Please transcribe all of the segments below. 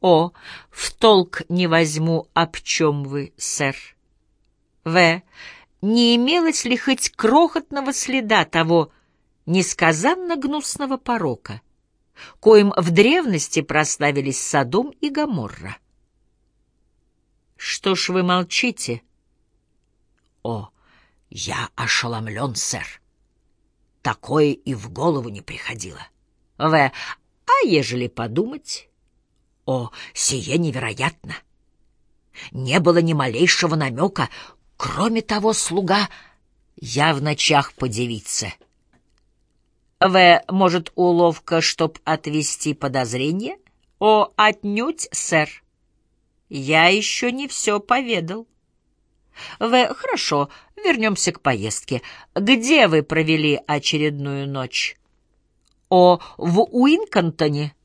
О, в толк не возьму, об чем вы, сэр. В. Не имелось ли хоть крохотного следа того несказанно гнусного порока, коим в древности прославились Содом и Гоморра? Что ж вы молчите? О, я ошеломлен, сэр. Такое и в голову не приходило. В. А ежели подумать? О, сие невероятно! Не было ни малейшего намека. Кроме того, слуга я в ночах подивиться. В, может, уловка, чтоб отвести подозрение? О, отнюдь, сэр. Я еще не все поведал. В, хорошо, вернемся к поездке. Где вы провели очередную ночь? О, в Уинконтоне.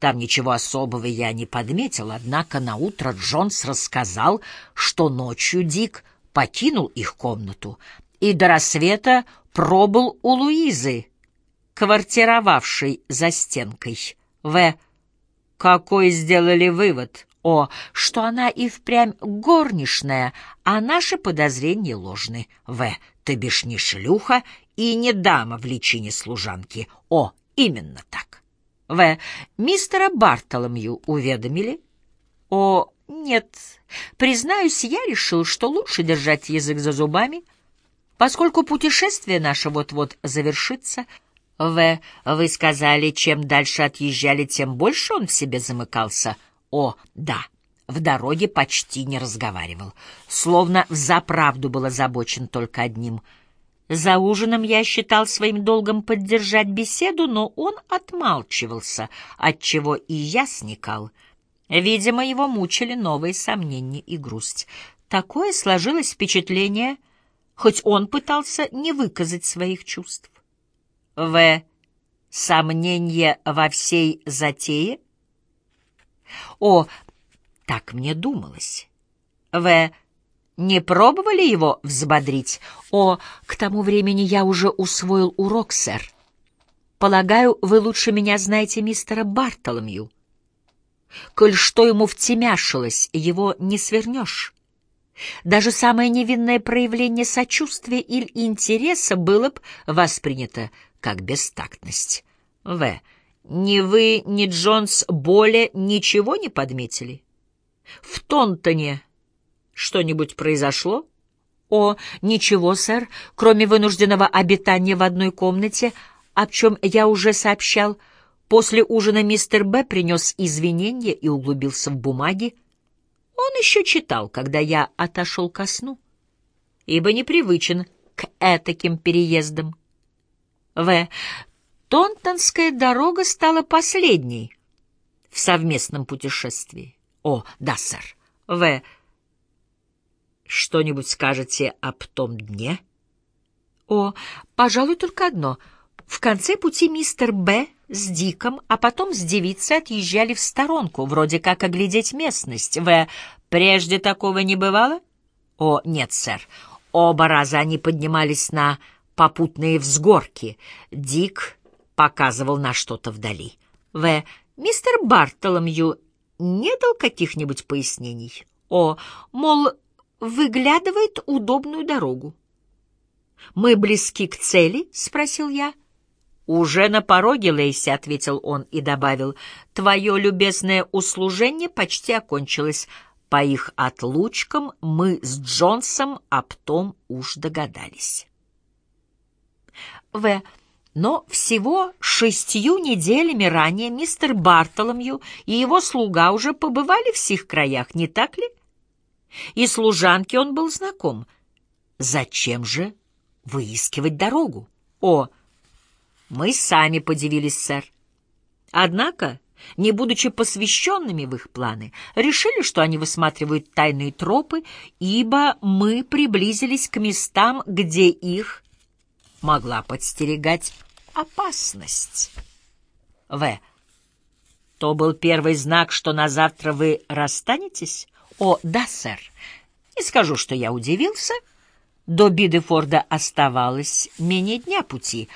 Там ничего особого я не подметил, однако на утро Джонс рассказал, что ночью Дик покинул их комнату и до рассвета пробыл у Луизы, квартировавшей за стенкой. В. Какой сделали вывод? О, что она и впрямь горничная, а наши подозрения ложны. В. Ты бишь не шлюха и не дама в личине служанки. О, именно так. В. Мистера Бартоломью уведомили? О, нет. Признаюсь, я решил, что лучше держать язык за зубами, поскольку путешествие наше вот-вот завершится. В. Вы сказали, чем дальше отъезжали, тем больше он в себе замыкался. О, да. В дороге почти не разговаривал, словно взаправду был озабочен только одним — за ужином я считал своим долгом поддержать беседу, но он отмалчивался, отчего и я сникал. Видимо, его мучили новые сомнения и грусть. Такое сложилось впечатление, хоть он пытался не выказать своих чувств. В. Сомнение во всей затее? О, так мне думалось. В. Не пробовали его взбодрить? О, к тому времени я уже усвоил урок, сэр. Полагаю, вы лучше меня знаете мистера Бартоломью. Коль что ему втемяшилось, его не свернешь. Даже самое невинное проявление сочувствия или интереса было бы воспринято как бестактность. В. Ни вы, ни Джонс более ничего не подметили? В Тонтоне что-нибудь произошло? О, ничего, сэр, кроме вынужденного обитания в одной комнате, о чем я уже сообщал. После ужина мистер Б. принес извинения и углубился в бумаги. Он еще читал, когда я отошел ко сну, ибо непривычен к этаким переездам. В. Тонтонская дорога стала последней в совместном путешествии. О, да, сэр. В. Что-нибудь скажете об том дне? О, пожалуй, только одно. В конце пути мистер Б. с Диком, а потом с девицей отъезжали в сторонку, вроде как оглядеть местность. В. Прежде такого не бывало? О, нет, сэр. Оба раза они поднимались на попутные взгорки. Дик показывал на что-то вдали. В. Мистер Бартоломью не дал каких-нибудь пояснений? О, мол, выглядывает удобную дорогу. «Мы близки к цели?» — спросил я. «Уже на пороге, Лейси», — ответил он и добавил, — «твое любезное услужение почти окончилось. По их отлучкам мы с Джонсом об том уж догадались». В. Но всего шестью неделями ранее мистер Бартоломью и его слуга уже побывали в сих краях, не так ли? И служанке он был знаком. Зачем же выискивать дорогу? О, мы сами подивились, сэр. Однако, не будучи посвященными в их планы, решили, что они высматривают тайные тропы, ибо мы приблизились к местам, где их могла подстерегать опасность. В. То был первый знак, что на завтра вы расстанетесь? «О, да, сэр. Не скажу, что я удивился. До Бидефорда оставалось менее дня пути,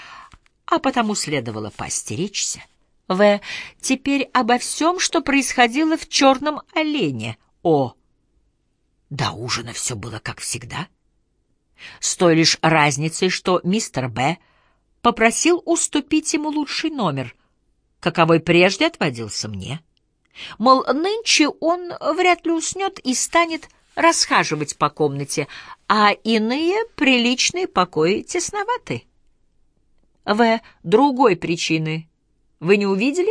а потому следовало постеречься. В. Теперь обо всем, что происходило в «Черном олене». О. До ужина все было как всегда. С той лишь разницей, что мистер Б. попросил уступить ему лучший номер, каковой прежде отводился мне. Мол, нынче он вряд ли уснет и станет расхаживать по комнате, а иные приличные покои тесноваты. В. Другой причины вы не увидели?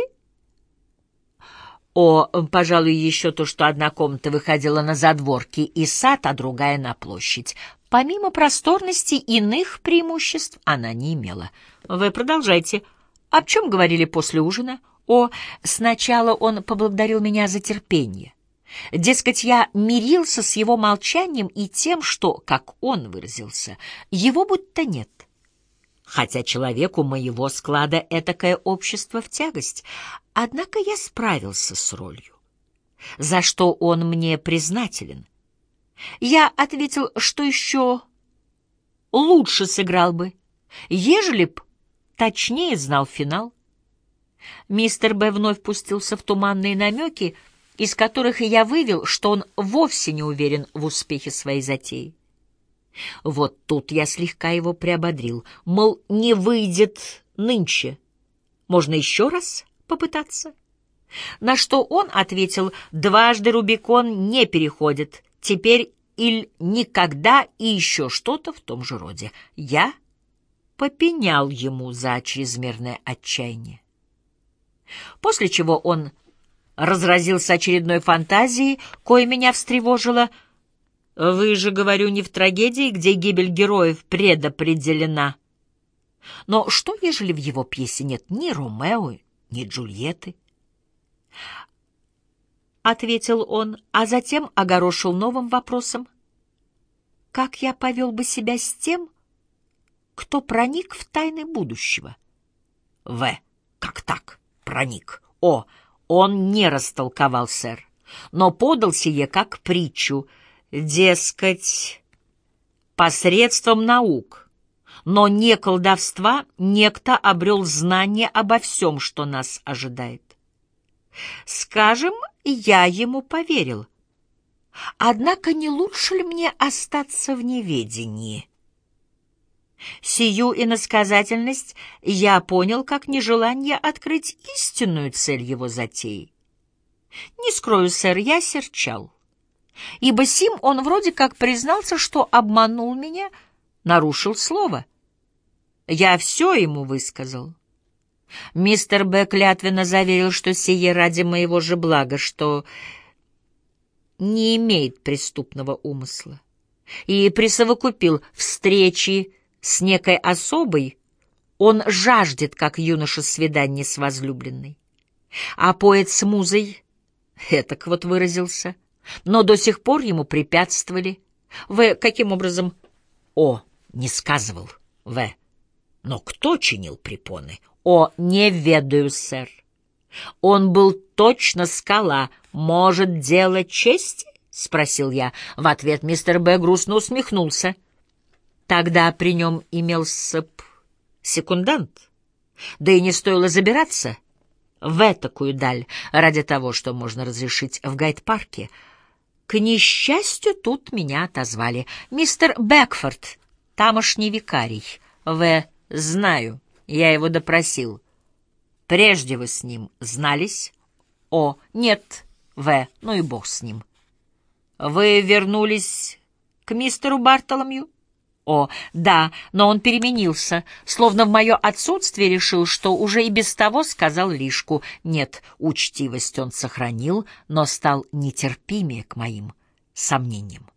О, пожалуй, еще то, что одна комната выходила на задворки и сад, а другая на площадь. Помимо просторности, иных преимуществ она не имела. Вы продолжайте. О чем говорили после ужина? О, сначала он поблагодарил меня за терпение. Дескать, я мирился с его молчанием и тем, что, как он выразился, его будто нет. Хотя человеку моего склада этакое общество в тягость, однако я справился с ролью, за что он мне признателен. Я ответил, что еще лучше сыграл бы, ежели б точнее знал финал. Мистер Б. вновь пустился в туманные намеки, из которых я вывел, что он вовсе не уверен в успехе своей затеи. Вот тут я слегка его приободрил, мол, не выйдет нынче. Можно еще раз попытаться? На что он ответил, дважды Рубикон не переходит, теперь или никогда и еще что-то в том же роде. Я попенял ему за чрезмерное отчаяние. После чего он разразился очередной фантазией, кое меня встревожило. «Вы же, говорю, не в трагедии, где гибель героев предопределена». Но что, ежели в его пьесе нет ни Ромео, ни Джульетты? Ответил он, а затем огорошил новым вопросом. Как я повел бы себя с тем, кто проник в тайны будущего? В. Как так? Проник. О. Он не растолковал, сэр, но подал сие как притчу, дескать, посредством наук, но не колдовства некто обрел знание обо всем, что нас ожидает. Скажем, я ему поверил. Однако не лучше ли мне остаться в неведении? Сию иносказательность я понял как нежелание открыть истинную цель его затеи. Не скрою, сэр, я серчал, ибо сим он вроде как признался, что обманул меня, нарушил слово. Я все ему высказал. Мистер Б. клятвенно заверил, что сие ради моего же блага, что не имеет преступного умысла, и присовокупил встречи с некой особой, он жаждет, как юноша, свидания с возлюбленной. А поэт с музой, этак вот выразился, но до сих пор ему препятствовали. В. Каким образом? О. Не сказывал. В. Но кто чинил препоны? О. Не ведаю, сэр. Он был точно скала. Может, дело чести? — спросил я. В ответ мистер Б. грустно усмехнулся. Тогда при нем имелся б секундант. Да и не стоило забираться в такую даль ради того, что можно разрешить в гайд-парке. К несчастью, тут меня отозвали. Мистер Бэкфорд, тамошний викарий. В. Знаю, я его допросил. Прежде вы с ним знались? О. Нет. В. Ну и бог с ним. Вы вернулись к мистеру Бартоломью? О, да, но он переменился, словно в мое отсутствие решил, что уже и без того сказал лишку. Нет, учтивость он сохранил, но стал нетерпимее к моим сомнениям.